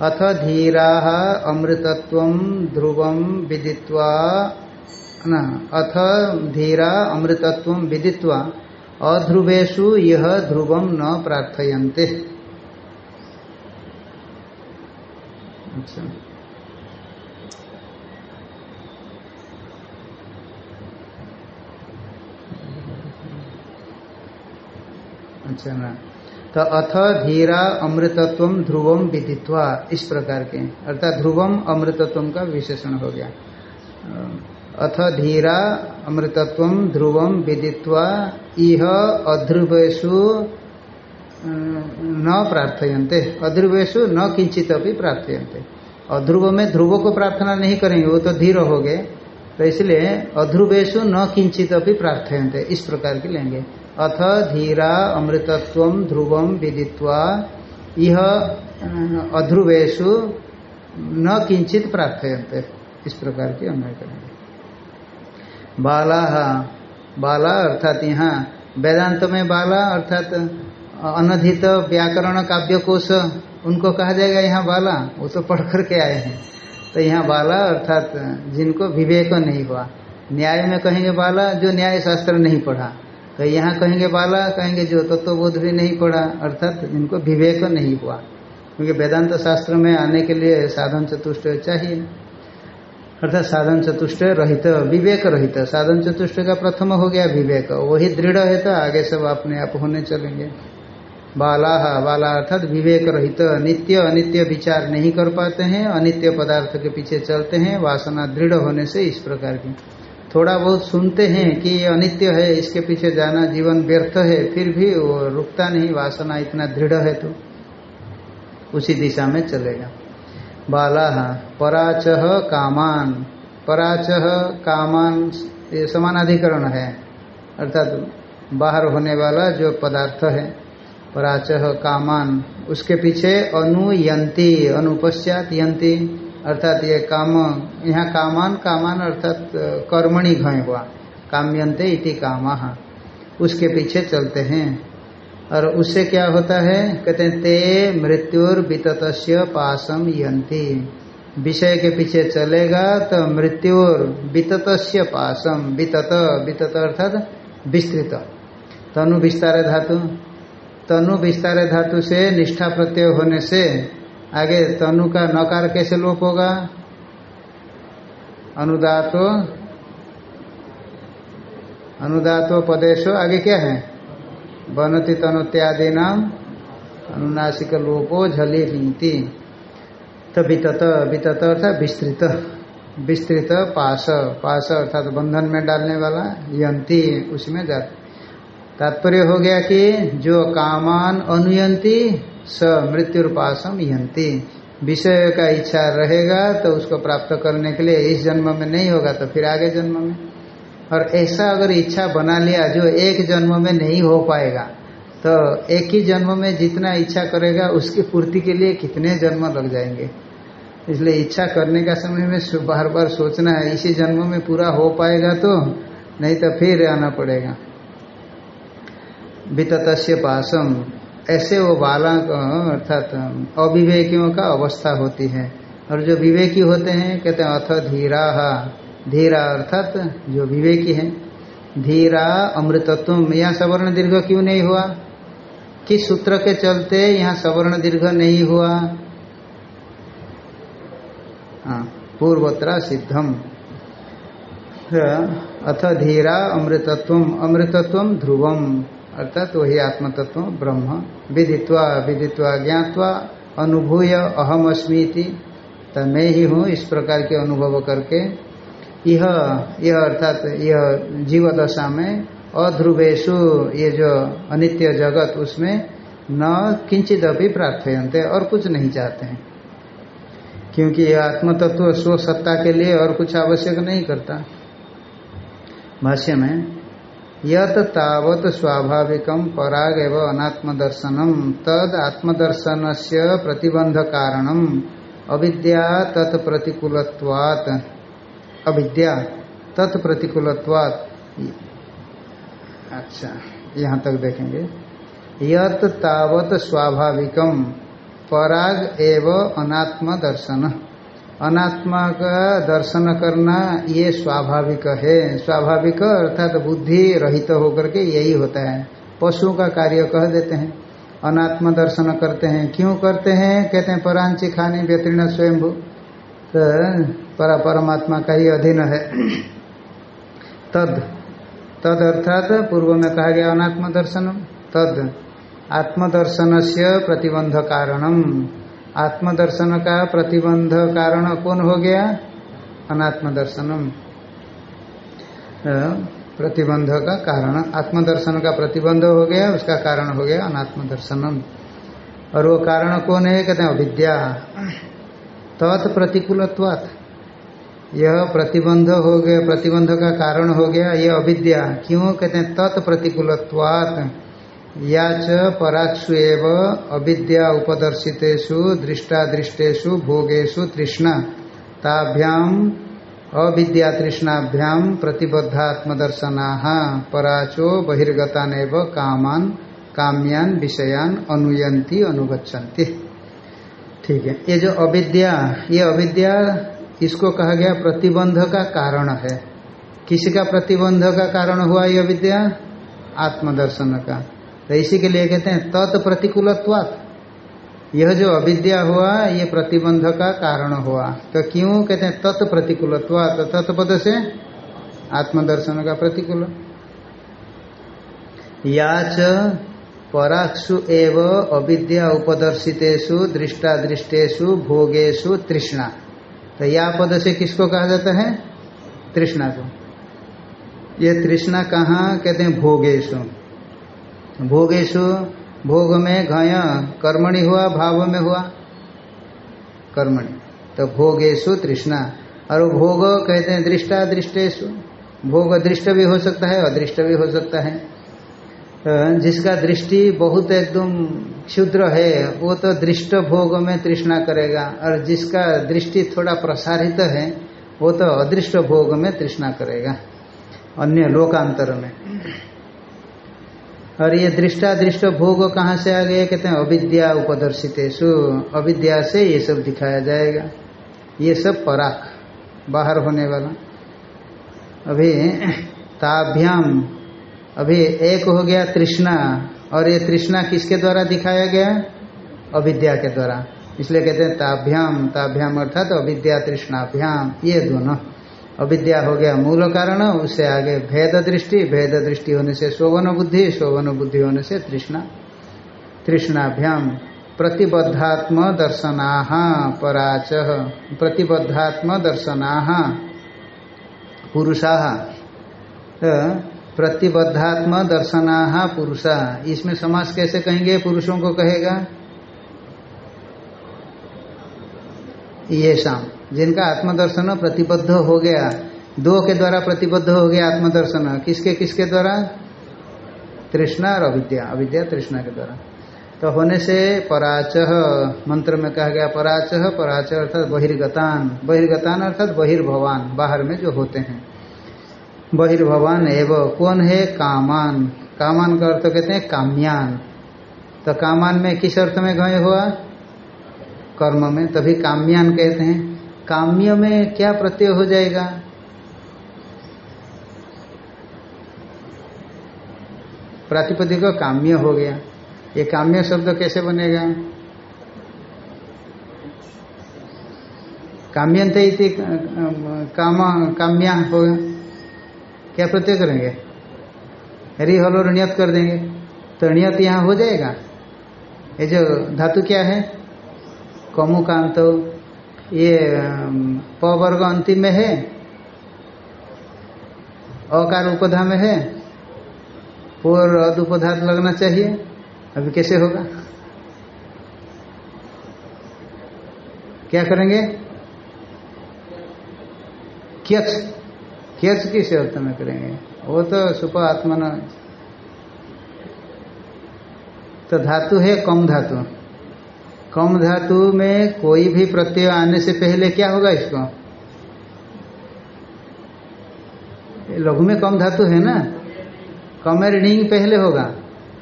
अथ धीराः अमृतत्वं ध्रुवं विदित्वा अथ धीरा अमृतत्व विदित्वा अध्रुवेशु यह ध्रुवम न प्रार्थयन्ते। अच्छा। अच्छा तो अथ धीरा अमृतत्व ध्रुवम विदित्वा, इस प्रकार के। अर्थात ध्रुवम अमृतत्व का विशेषण हो गया। अथ धीरा अमृतत्व ध्रुवम विदित्वा इह अध्रुवेशु न प्रार्थयन्ते। अध्रुवेशु न किंचित अभी प्रार्थयन्ते। अध्रुव में ध्रुव को प्रार्थना नहीं करेंगे, वो तो धीर हो गए। तो इसलिए अध्रुवेशु न किंचित अभी प्रार्थयन्ते, इस प्रकार की लेंगे। अथ धीरा अमृतत्व ध्रुवम विदित्वा यह अध्रुवेशु न किंचित प्रार्थयन्ते, इस प्रकार की अन्वय करेंगे। बाला बाला अर्थात यहाँ वेदांत में बाला अर्थात, अनधित व्याकरण काव्य कोश उनको कहा जाएगा यहाँ बाला? वो तो पढ़ करके आए हैं। तो यहाँ बाला अर्थात, जिनको विवेक नहीं हुआ। न्याय में कहेंगे बाला, जो न्याय शास्त्र नहीं पढ़ा। तो यहाँ कहेंगे बाला, कहेंगे जो तत्वबोध तो भी नहीं पढ़ा, अर्थात जिनको विवेक नहीं हुआ। क्योंकि वेदांत शास्त्र में आने के लिए साधन चतुष्ट चाहिए। अर्थात साधन चतुष्ट रहित, विवेक रहित। साधन चतुष्ट का प्रथम हो गया विवेक। वही दृढ़ है तो आगे सब अपने आप होने चलेंगे। बाला बाला अर्थात विवेक रहित। नित्य, अनित्य विचार नहीं कर पाते हैं, अनित्य पदार्थ के पीछे चलते हैं, वासना दृढ़ होने से इस प्रकार की। थोड़ा बहुत सुनते हैं कि ये अनित्य है, इसके पीछे जाना जीवन व्यर्थ है, फिर भी वो रुकता नहीं, वासना इतना दृढ़ है तो उसी दिशा में चलेगा। बाला पराच कामान। पराच कामान ये समानाधिकरण है। अर्थात बाहर होने वाला जो पदार्थ है, पराच कामान, उसके पीछे अनुयंती अनुपश्चात यंती अर्थात ये काम, यहाँ कामान कामान अर्थात कर्मणि घय हुआ। काम्यंते इति कामा। उसके पीछे चलते हैं। और उससे क्या होता है? कहते हैं, ते मृत्युर वितत पासम यंती विषय के पीछे चलेगा तो मृत्युर वितत पासम वितत वितत अर्थात विस्तृत। तनु विस्तार धातु। तनु विस्तार धातु से निष्ठा प्रत्यय होने से आगे तनु का नकार कैसे लोप होगा? अनुदातो। अनुदातो पदेशो आगे क्या है? बनति तनुत्यादि नाम अनुनासिक लोपो झली रीति तो वितत अर्थात विस्तृत। विस्तृत पास पास अर्थात तो बंधन में डालने वाला यंती उसमें जाते तात्पर्य हो गया कि जो कामान अनुयंती, स मृत्युपासम यंती। विषय का इच्छा रहेगा तो उसको प्राप्त करने के लिए इस जन्म में नहीं होगा तो फिर आगे जन्म में। और ऐसा अगर इच्छा बना लिया जो एक जन्म में नहीं हो पाएगा तो एक ही जन्म में जितना इच्छा करेगा, उसकी पूर्ति के लिए कितने जन्म लग जाएँगे। इसलिए इच्छा करने का समय में बार बार सोचना है, इसी जन्म में पूरा हो पाएगा तो नहीं तो फिर आना पड़ेगा। वितत पासम, ऐसे वो बालक, अर्थात अविवेकियों का अवस्था होती है। और जो विवेकी होते हैं, कहते हैं, अथ धीरा। धीरा अर्थात जो विवेकी है, धीरा अमृतत्व यहाँ सवर्ण दीर्घ क्यों नहीं हुआ? किस सूत्र के चलते यहाँ सवर्ण दीर्घ नहीं हुआ? हाँ सिद्धम। अथ धीरा अमृतत्व अमृतत्व ध्रुवम। अर्थात वही आत्मतत्व, ब्रह्म। विदित्वा विदित्वा ज्ञातवा, अनुभूय अहम अस्मी मैं ही हूँ इस प्रकार के अनुभव करके। यह यह अर्थात यह जीव दशा में अध्रुवेशु ये जो अनित्य जगत, उसमें न किंचित अभी प्रार्थयंते और कुछ नहीं चाहते हैं। क्योंकि यह आत्मतत्व स्व सत्ता के लिए और कुछ आवश्यक नहीं करता। भाष्य में, यत तावत स्वाभाविक पराग एवं अनात्मदर्शनम तद आत्मदर्शन से प्रतिबंध कारणम अविद्या तत्प्रतिकूलत्वात् अविद्या तत्प्रतिकूलत्वात्। अच्छा। यहाँ तक देखेंगे। यत तावत स्वाभाविकम पराग एव अनात्म दर्शन। अनात्मा का दर्शन करना ये स्वाभाविक है। स्वाभाविक अर्थात तो बुद्धि रहित तो होकर के यही होता है। पशु का कार्य कह देते हैं। अनात्म दर्शन करते हैं। क्यों करते हैं? कहते हैं परांची खानी व्यतीर्ण स्वयंभू। तो परा परमात्मा का ही अधीन है। तद। तद अर्थात पूर्व में कहा गया अनात्म दर्शन तद। आत्मदर्शन से प्रतिबंध कारणम। आत्मदर्शन का प्रतिबंध कारण कौन हो गया? अनात्म दर्शनम प्रतिबंध का कारण। आत्मदर्शन का प्रतिबंध हो गया, उसका कारण हो गया अनात्म दर्शनम और वो कारण कौन है? कहते हैं अविद्या। तत्प्रतिकूलत्वात् यह प्रतिबंध हो गया, प्रतिबंध का कारण हो गया यह अविद्या। क्यों? कहते हैं, तत्प्रतिकूलत्वात् या च पराक्षु एव अविद्या उपदर्शितेषु, दृष्टादृष्टेषु, भोगेषु तृष्णा। ताभ्याम अविद्या तृष्णाभ्याम प्रतिबद्धात्मदर्शना, पराचो बहिर्गता कामान, काम्यान विषयान अनुयंती अनुगछन्ति ठीक है, ये जो अविद्या, ये अविद्या इसको कहा गया प्रतिबंध का कारण है। किसी का प्रतिबंध का कारण हुआ यह अविद्या? आत्मदर्शन का। तो इसी के लिए कहते हैं तत् प्रतिकूलत्वात्। यह जो अविद्या हुआ, ये प्रतिबंध का कारण हुआ। तो क्यों कहते हैं तत् प्रतिकूल तो तत्पद से आत्मदर्शन का प्रतिकूल। याच पराक्षु एव अविद्या उपदर्शितेषु, दृष्टादृष्टेषु भोगेशु तृष्णा। तो या पद से किसको कहा जाता है? तृष्णा को। ये तृष्णा कहाँ कहते हैं? भोगेशु। भोगेशु भोग में घय, कर्मणि हुआ, भाव में हुआ। कर्मणि। तो भोगेशु तृष्णा। और भोग कहते हैं दृष्टा दृष्टेशु। भोग दृष्ट भी हो सकता है, अदृष्ट भी हो सकता है। जिसका दृष्टि बहुत एकदम क्षुद्र है, वो तो दृष्ट भोग में तृष्णा करेगा। और जिसका दृष्टि थोड़ा प्रसारित है, वो तो अदृष्ट भोग में तृष्णा करेगा, अन्य लोकांतर में। और ये दृष्टा दृष्ट भोग कहाँ से आ गए कहते हैं, अविद्या उपदर्शितेशु अविद्या से ये सब दिखाया जाएगा। ये सब पराख, बाहर होने वाला। अभी, ताभ्याम अभी एक हो गया तृष्णा। और ये तृष्णा किसके द्वारा दिखाया गया? अविद्या के द्वारा। इसलिए कहते हैं ताभ्याम ताभ्याम अर्थात तो अविद्या, तृष्णाभ्याम, ये दोनों। अविद्या हो गया मूल कारण, उससे आगे भेद दृष्टि भेद दृष्टि होने से शोभन बुद्धि शोभन बुद्धि होने से तृष्णा। तृष्णाभ्याम, प्रतिबद्धात्म दर्शना पराच प्रतिबद्धात्म दर्शना पुरुषा। तो प्रतिबद्धात्म दर्शना पुरुषा। इसमें समास कैसे कहेंगे? पुरुषों को कहेगा ये शाम जिनका आत्मदर्शन प्रतिबद्ध हो गया, दो के द्वारा प्रतिबद्ध हो गया आत्मदर्शन। किसके किसके द्वारा? तृष्णा और अविद्या। अविद्या तृष्णा के द्वारा। तो होने से पराच मंत्र में कहा गया पराच पराच अर्थात बहिर्गतान। बहिर्गतान अर्थात बहिर्भवान, बाहर में जो होते हैं। बहिर्भवान एव। कौन है कामान? कामान का अर्थ कहते हैं काम्यान। तो कामान में किस अर्थ में गए हुआ? कर्म में। तभी काम्यान कहते हैं। काम्य में क्या प्रत्यय हो जाएगा? प्रातिपदिक काम्य हो गया। ये काम्य शब्द कैसे बनेगा? काम्यंत काम, काम्या होगा। क्या प्रत्यय करेंगे? हरी हलो नियत कर देंगे। तो नियत यहाँ हो जाएगा। ये जो धातु क्या है? कमुकांत। ये प वर्ग अंतिम में है। अकार उपधा में है। पूर्व अद उपधात लगना चाहिए। अभी कैसे होगा? क्या करेंगे? क्यच क्यच किस अर्थ में करेंगे? वो तो सुप आत्मन तो धातु है कम धातु। कम धातु में कोई भी प्रत्यय आने से पहले क्या होगा इसको? लघु में कम धातु है ना? कमेर निंग पहले होगा।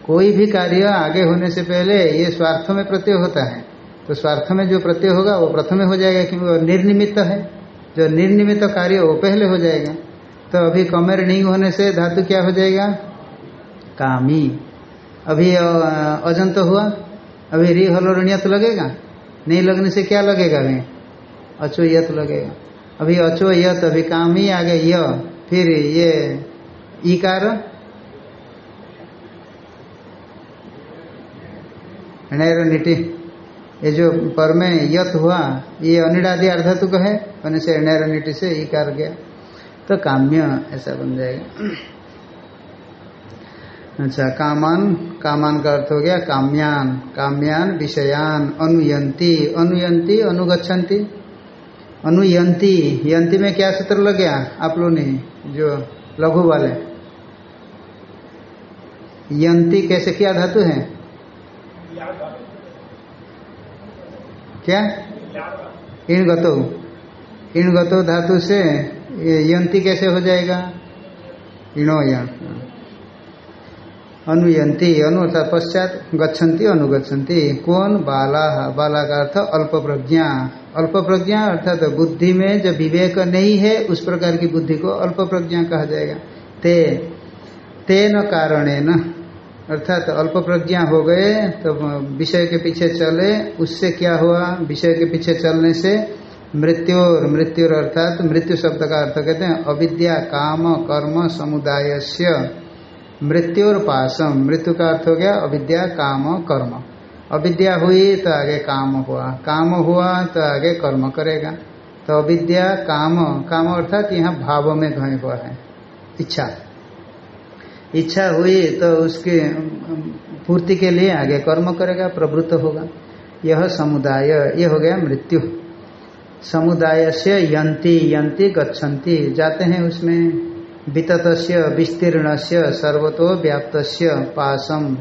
कोई भी कार्य आगे होने से पहले ये स्वार्थ में प्रत्यय होता है। तो स्वार्थ में जो प्रत्यय होगा, वो प्रथम हो जाएगा क्योंकि वो निर्निमित्त है। जो निर्निमित्त कार्य, वो पहले हो जाएगा। तो अभी कमेर निंग होने से धातु क्या हो जाएगा? कामी। अभी अजंत हुआ। अभी री हलो ऋणियत लगेगा? नहीं लगने से क्या लगेगा अभी? अचो यत लगेगा। अभी अचो यत अभी काम ही आ गए य। फिर ये ईकार। निटी। ये जो पर में यत हुआ, ये अनिडादि अर्धातुक है होने से निटी से ईकार गया। तो काम्य ऐसा बन जाएगा। अच्छा कामान कामान का अर्थ हो गया काम्यान। काम्यान, विषयान, अनुयंती। अनुयंती अनुगछन्ति अनुयंती। यंती में क्या सूत्र लग गया आप लोग ने? जो लघु वाले। यंती कैसे क्या धातु है? क्या? इन गतो इन गतो धातु से यंती कैसे हो जाएगा? इणो यंत्र अनुयंती अनु अर्थात पश्चात गच्छन्ति अनुगछन्ति कौन? बाला बाला का अर्थ अल्प प्रज्ञा अल्प प्रज्ञा अर्थात बुद्धि में जो विवेक नहीं है, उस प्रकार की बुद्धि को अल्प प्रज्ञा कहा जाएगा। ते। तेन कारण न अर्थात अल्प प्रज्ञा हो गए तो विषय के पीछे चले, उससे क्या हुआ? विषय के पीछे चलने से मृत्यु मृत्यु अर्थात मृत्यु शब्द का अर्थ कहते हैं अविद्या, काम, कर्म समुदाय से मृत्यु और पासम मृत्यु का अर्थ हो गया अविद्या, काम, कर्म। अविद्या हुई तो आगे काम हुआ काम हुआ तो आगे कर्म करेगा। तो अविद्या, काम काम अर्थात यहाँ भाव में घय हुआ है, इच्छा। इच्छा हुई तो उसके पूर्ति के लिए आगे कर्म करेगा, प्रवृत्त होगा। यह समुदाय ये हो गया मृत्यु। समुदाय से यंती यंती गच्छन्ति। जाते हैं उसमें वितत विस्तीर्ण से सर्वतो व्याप्त पासम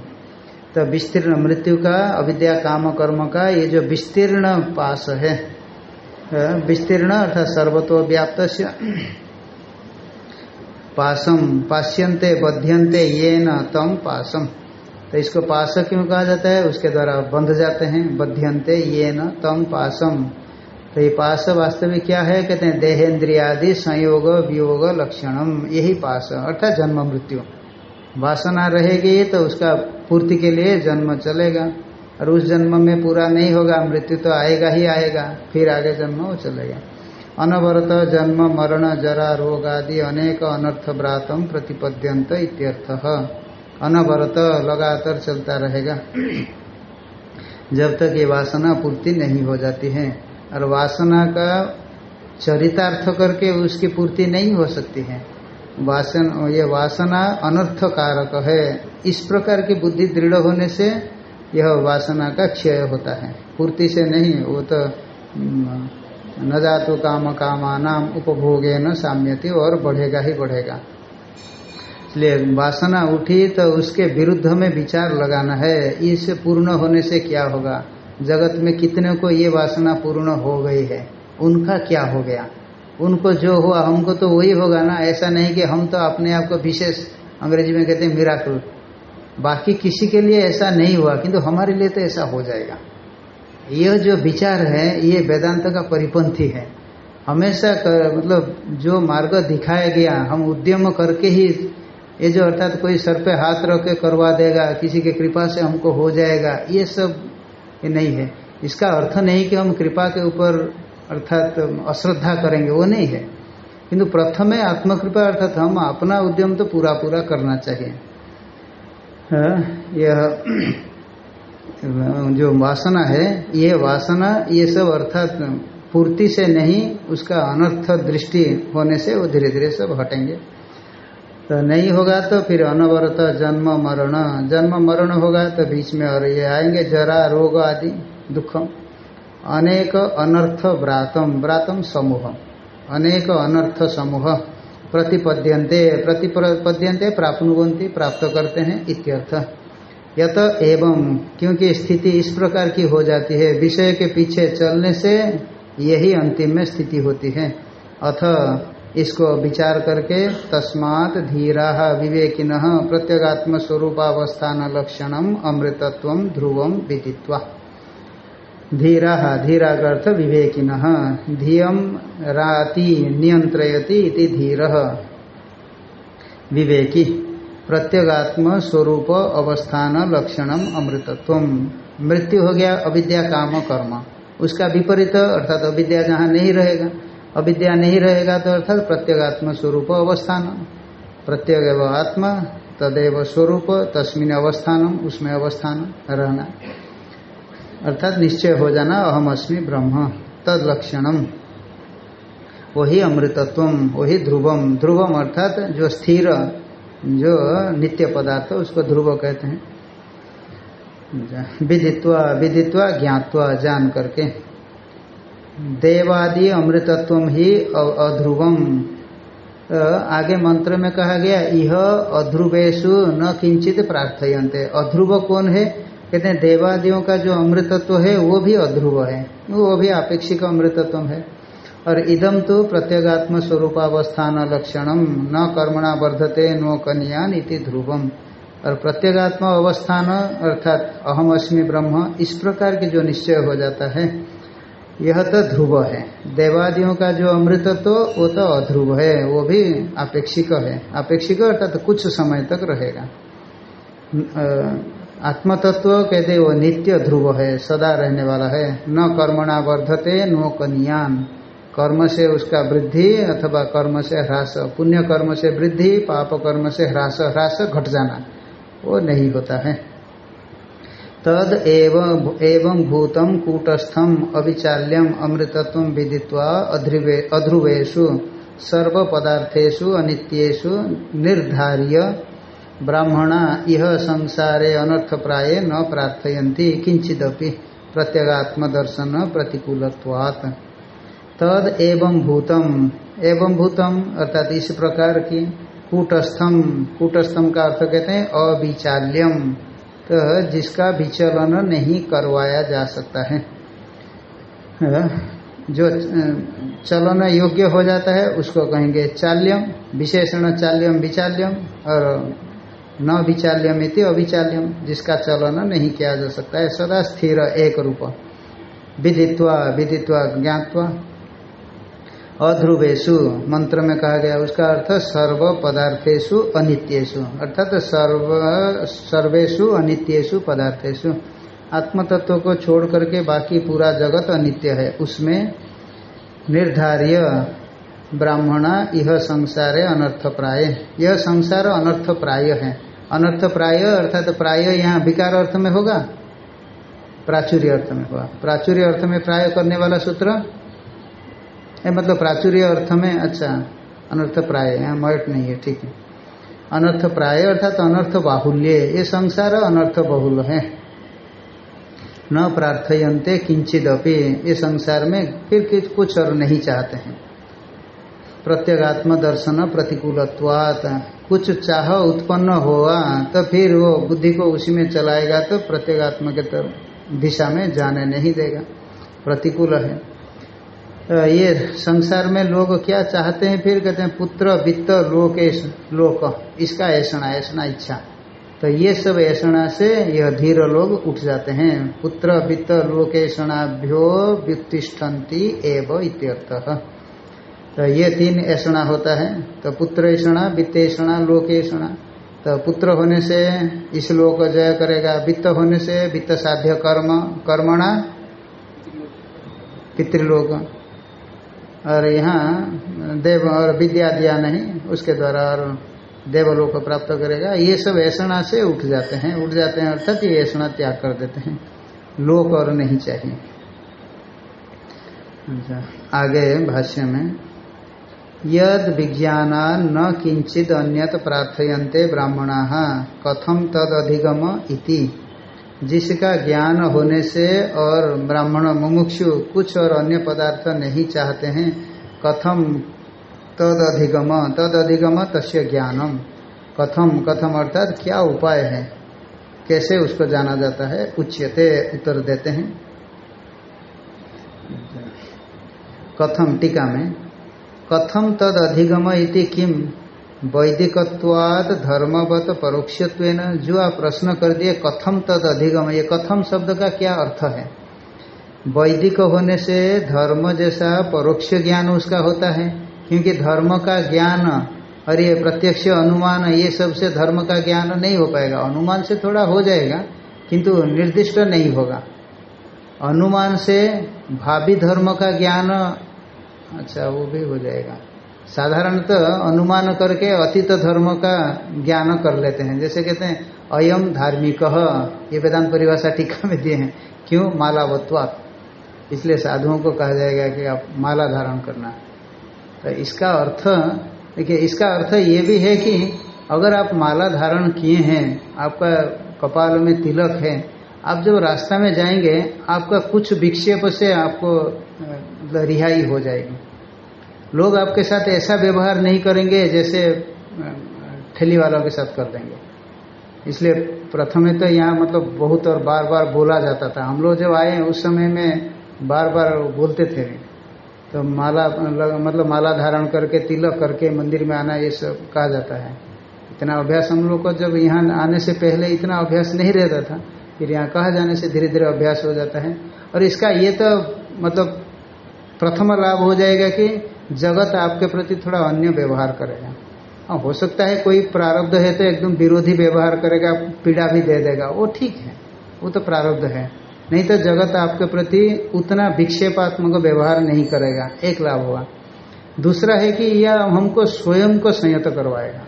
तो विस्तीर्ण मृत्यु का, अविद्या, काम, कर्म का, ये जो विस्तीर्ण पास है विस्तीर्ण अर्थात सर्वतो व्याप्त पासम पाश्यंते बध्यंते ये न तम पासम तो इसको पास क्यों कहा जाता है? उसके द्वारा बंध जाते हैं। बध्यंते ये न तम पासम तो ये पास वास्तविक क्या है? कहते हैं देहेन्द्रियादि संयोग, वियोग, लक्षणम, यही पास अर्थात जन्म, मृत्यु। वासना रहेगी तो उसका पूर्ति के लिए जन्म चलेगा। और उस जन्म में पूरा नहीं होगा, मृत्यु तो आएगा ही आएगा, फिर आगे जन्म वो चलेगा। अनवरत जन्म, मरण, जरा, रोग आदि अनेक अनर्थ व्रातम प्रतिपद्यंत इत्यर्थ। अनवरत लगातार चलता रहेगा। जब तक ये वासना पूर्ति नहीं हो जाती है। और वासना का चरितार्थ करके उसकी पूर्ति नहीं हो सकती है। वासन, ये वासना अनर्थ कारक है। इस प्रकार की बुद्धि दृढ़ होने से यह वासना का क्षय होता है। पूर्ति से नहीं, वो तो न जातु काम कामानाम उपभोगे न साम्यति, और बढ़ेगा ही बढ़ेगा। इसलिए वासना उठी तो उसके विरुद्ध में विचार लगाना है। इस पूर्ण होने से क्या होगा? जगत में कितने को ये वासना पूर्ण हो गई है? उनका क्या हो गया? उनको जो हुआ हमको तो वही होगा ना? ऐसा नहीं कि हम तो अपने आप को विशेष अंग्रेज़ी में कहते हैं मिराकुल बाकी किसी के लिए ऐसा नहीं हुआ किंतु हमारे लिए तो ऐसा हो जाएगा। यह जो विचार है ये वेदांत का परिपंथी है। हमेशा कर, मतलब जो मार्ग दिखाया गया हम उद्यम करके ही ये जो अर्थात कोई सर पे हाथ रख के करवा देगा किसी के कृपा से हमको हो जाएगा ये सब ये नहीं है। इसका अर्थ नहीं कि हम कृपा के ऊपर अर्थात अश्रद्धा करेंगे वो नहीं है। किंतु प्रथम है आत्मकृपा अर्थात हम अपना उद्यम तो पूरा पूरा करना चाहिए। हाँ, यह [CLEARS THROAT] जो वासना है ये वासना ये सब अर्थात पूर्ति से नहीं उसका अनर्थ दृष्टि होने से वो धीरे धीरे सब हटेंगे। तो नहीं होगा तो फिर अनवरत जन्म मरण। जन्म मरण होगा तो बीच में और ये आएँगे जरा रोग आदि दुख अनेक अनर्थ व्रातम व्रातम समूह अनेक अनर्थ समूह प्रतिपद्यंते प्रतिपद्यंते प्राप्त प्राप्त करते हैं इत्यर्थ। यत एवं, क्योंकि स्थिति इस प्रकार की हो जाती है, विषय के पीछे चलने से यही अंतिम में स्थिति होती है। अथ इसको विचार करके तस्मात धीरा विवेकिन प्रत्यगात्म स्वरूपावस्थान लक्षणम अमृतत्व ध्रुवम विदित्वा। धीरा धीरा विवेकिन। धियम राति नियंत्रयति इति धीर। विवेकी प्रत्यगात्म स्वरूप अवस्थान लक्षणम अमृतत्व मृत्यु हो गया अविद्या, काम, कर्म। उसका विपरीत, अर्थात अविद्या जहाँ नहीं रहेगा। अविद्या नहीं रहेगा तो अर्थात प्रत्येगात्म स्वरूप अवस्थान। प्रत्येक एवं आत्मा, तदेव स्वरूप, तस्मिन अवस्थान, उसमें अवस्थान रहना। अर्थात निश्चय हो जाना, अहम अस्मि ब्रह्म तद लक्षणम वही अमृतत्व वही ध्रुवम। ध्रुवम अर्थात जो स्थिर, जो नित्य पदार्थ, उसको ध्रुव कहते हैं। विदित्वा विदित्वा ज्ञातवा जान करके। देवादि अमृतत्व ही अध्रुवम। आगे मंत्र में कहा गया यह अध्रुवेशु न किंचित प्रार्थयंते अध्रुव कौन है? कहते हैं देवादियों का जो अमृतत्व है, वो भी अध्रुव है। वो भी आपेक्षिक अमृतत्व है। और इदम तो प्रत्यगात्म स्वरूपावस्थान लक्षणम। न कर्मणा वर्धते नो कन्यान इति ध्रुवम। और प्रत्यगात्म अवस्थान अर्थात अहम अस्मि ब्रह्म, इस प्रकार के जो निश्चय हो जाता है। यह तो ध्रुव है। देवादियों का जो अमृतत्व तो, वो तो अध्रुव है वो भी अपेक्षिक है। अपेक्षिक अर्थात तो कुछ समय तक रहेगा। आत्मतत्व कहते वो नित्य ध्रुव है सदा रहने वाला है। न कर्मणा वर्धते नो कनियान। कर्म से उसका वृद्धि अथवा कर्म से ह्रास पुण्य कर्म से वृद्धि पाप कर्म से ह्रास ह्रास घट जाना वो नहीं होता है। तद एवं भूतम कूटस्थम अविचाल्यम अमृतत्व विदित्वा अध्रुवेशु सर्व पदार्थेशु अनित्येशु निर्धार्य ब्राह्मणा यह संसारे अनर्थ प्राय न प्रार्थयती किंचिदपि प्रत्यगात्म दर्शन प्रतिकूलत्वात्। तद एवं भूतम एवं भूतम अर्थात इस प्रकार की कूटस्थम कूटस्थम का अर्थ कहते हैं अविचाल्यम। तो जिसका विचलन नहीं करवाया जा सकता है। जो चलन योग्य हो जाता है, उसको कहेंगे चाल्यम, विशेषण चाल्यम, विचाल्यम और न विचाल्यम इति अविचाल्यम, जिसका चलन नहीं किया जा सकता है, सदा स्थिर एक रूप। विदित्वा विदित्वा ज्ञातवा। अध्रुवेशु मंत्र में कहा गया, उसका अर्थ सर्व पदार्थेशु अनित्येशु अर्थात तो सर्व सर्वेशु अनित्येशु पदार्थेशु आत्म तत्व को छोड़ करके बाकी पूरा जगत अनित्य है, उसमें निर्धार्य ब्राह्मणा यह संसार अनर्थ प्राय यह संसार अनर्थ प्राय है। अनर्थ प्राय अर्थात प्राय यहाँ विकार अर्थ में होगा? प्राचुर्य अर्थ में होगा। प्राचुर्य अर्थ में प्राय करने वाला सूत्र? मतलब प्राचुर्य अर्थ में अच्छा अनर्थ प्राय, यहाँ मर्ट नहीं है, ठीक है। अनर्थ प्राय अर्थात अनर्थ बाहुल्य, ये संसार अनर्थ बहुल है। न प्रार्थयंते किंचित अपी ये संसार में फिर कुछ और नहीं चाहते हैं। प्रत्यगात्म दर्शन प्रतिकूलत्वात, कुछ चाह उत्पन्न हुआ तो फिर वो बुद्धि को उसी में चलाएगा तो प्रत्यगात्म के दिशा में जाने नहीं देगा। प्रतिकूल है। ये संसार में लोग क्या चाहते हैं? फिर कहते हैं, पुत्र, वित्त लोकेश लोक। इसका ऐसा ऐसा इच्छा। तो ये सब ऐसा से यह धीर लोग उठ जाते हैं। पुत्र, वित्त लोकेशणाभ्यो व्युत्तिष्ठन्ति एव इत्यर्थ। तो ये तीन ऐसा होता है। तो पुत्र ऐसा वित्तेषणा लोकेषणा तो पुत्र होने से इस लोक जय करेगा। वित्त होने से वित्त साध्य कर्म, कर्मणा, पितृलोक। और यहाँ देव और विद्या दिया नहीं, उसके द्वारा और देवलोक को प्राप्त करेगा। ये सब ऐसा से उठ जाते हैं, उठ जाते हैं अर्थात ये ऐसा त्याग कर देते हैं। लोक और नहीं चाहिए। अच्छा आगे भाष्य में, यद विज्ञान न किंचित अन्यत प्रार्थयन्ते ब्राह्मणा कथम तद अधिगम इति। जिसका ज्ञान होने से और ब्राह्मण मुमुक्षु कुछ और अन्य पदार्थ नहीं चाहते हैं, कथम तद अधिगम तद अधिगम तस्य ज्ञानम। कथम कथम अर्थात क्या उपाय है? कैसे उसको जाना जाता है? उच्यते उत्तर देते हैं। कथम टीका में, कथम तद अधिगम इति किम? वैदिकवाद धर्मवत परोक्षत्व जो आप प्रश्न कर दिए, कथम तद अधिगम, ये कथम शब्द का क्या अर्थ है? वैदिक होने से धर्म जैसा परोक्ष ज्ञान उसका होता है, क्योंकि धर्म का ज्ञान, और ये प्रत्यक्ष अनुमान, ये सबसे धर्म का ज्ञान नहीं हो पाएगा। अनुमान से थोड़ा हो जाएगा, किंतु निर्दिष्ट नहीं होगा। अनुमान से भावी धर्म का ज्ञान अच्छा वो भी हो जाएगा। साधारणतः अनुमान करके अतीत धर्म का ज्ञान कर लेते हैं। जैसे कहते हैं, अयम धार्मिक, ये वेदांत परिभाषा टीका में दिए हैं। क्यों? मालावत्वात। इसलिए साधुओं को कहा जाएगा कि आप माला धारण करना। तो इसका अर्थ, देखिए, इसका अर्थ ये भी है कि अगर आप माला धारण किए हैं, आपका कपाल में तिलक है, आप जब रास्ता में जाएँगे, आपका कुछ विक्षेप से आपको रिहाई हो जाएगी। लोग आपके साथ ऐसा व्यवहार नहीं करेंगे जैसे ठेली वालों के साथ कर देंगे। इसलिए प्रथमे तो यहाँ मतलब बहुत और बार बार बोला जाता था। हम लोग जब आए उस समय में बार बार बोलते थे। तो माला मतलब माला धारण करके, तिलक करके मंदिर में आना ये सब कहा जाता है। इतना अभ्यास हम लोग को जब यहाँ आने से पहले इतना अभ्यास नहीं रहता था, फिर यहाँ कहा जाने से धीरे धीरे अभ्यास हो जाता है। और इसका ये तो मतलब प्रथम लाभ हो जाएगा कि जगत आपके प्रति थोड़ा अन्य व्यवहार करेगा। हाँ हो सकता है कोई प्रारब्ध है तो एकदम विरोधी व्यवहार करेगा, पीड़ा भी दे देगा। वो ठीक है, वो तो प्रारब्ध है। नहीं तो जगत आपके प्रति उतना विक्षेपात्मक व्यवहार नहीं करेगा, एक लाभ हुआ। दूसरा है कि यह हमको स्वयं को संयत करवाएगा।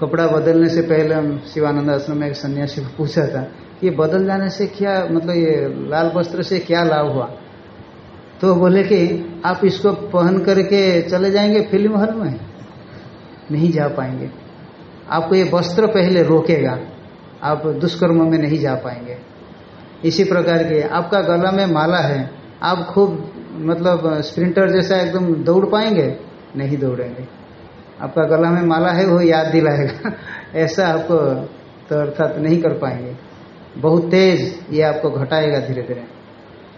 कपड़ा बदलने से पहले हम शिवानंद आश्रम में एक सन्यासी को पूछा था ये बदल जाने से क्या मतलब ये लाल वस्त्र से क्या लाभ हुआ? तो बोले कि आप इसको पहन करके चले जाएँगे फ़िल्म हॉल में। नहीं जा पाएँगे। आपको ये वस्त्र पहले रोकेगा। आप दुष्कर्म में नहीं जा पाएँगे। इसी प्रकार के आपका गला में माला है। आप खूब मतलब स्प्रिंटर जैसा एकदम दौड़ पाएँगे? नहीं दौड़ेंगे। आपका गला में माला है, वो याद दिलाएगा। [LAUGHS] ऐसा आपको तो अर्थात नहीं कर पाएँगे। बहुत तेज ये आपको घटाएगा धीरे धीरे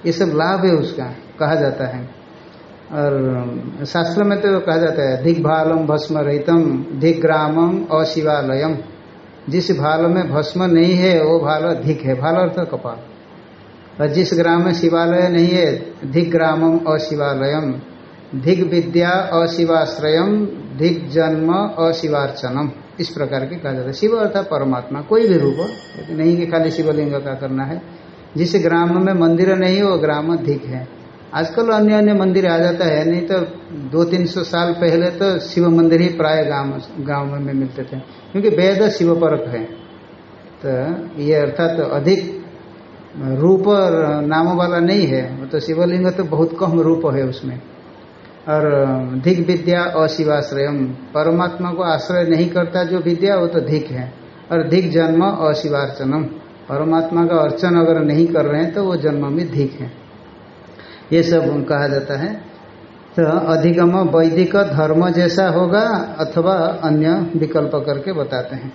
ये सब लाभ है उसका। कहा जाता है। और शास्त्र में तो कहा जाता है, धिक भालम भस्म रहितम, धिक ग्रामम अशिवालयम। जिस भाल में भस्म नहीं है, वो भाल धिक है। भाल अर्थ कपाल। और जिस ग्राम में शिवालय नहीं है, धिक ग्रामम अशिवालयम। धिक विद्या अशिवाश्रयम, धिक जन्म अशिवार्चनम। इस प्रकार के कहा जाता है। शिव अर्थात परमात्मा, कोई भी रूप नहीं कि खाली शिवलिंग का करना है। जिस ग्राम में मंदिर नहीं वो ग्राम धिक है। आजकल अन्य अन्य मंदिर आ जाता है, नहीं तो दो तीन सौ साल पहले तो शिव मंदिर ही प्राय गाँव गाँव में मिलते थे, क्योंकि वेद शिव परक है। तो ये अर्थात तो अधिक रूप और नाम वाला नहीं है तो शिवलिंग तो बहुत कम रूप है उसमें। और धिक विद्या अशिवाश्रय परमात्मा को आश्रय नहीं करता जो विद्या, वो तो धिक है। और धिक जन्म अशिवार्चनम, परमात्मा का अर्चन अगर नहीं कर रहे हैं तो वो जन्म में धिक है। ये सब कहा जाता है। तो अधिगम वैदिक धर्म जैसा होगा अथवा अन्य विकल्प करके बताते हैं।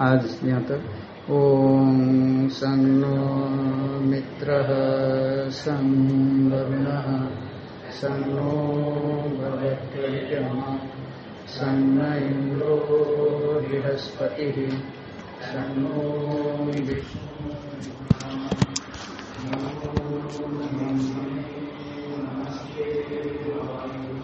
आज यहाँ तक। ओम सन्नो मित्र सन्नो सन्न इंद्रो Brihaspati. Sanno Vishnu. Namaste. Namaste. Namaste.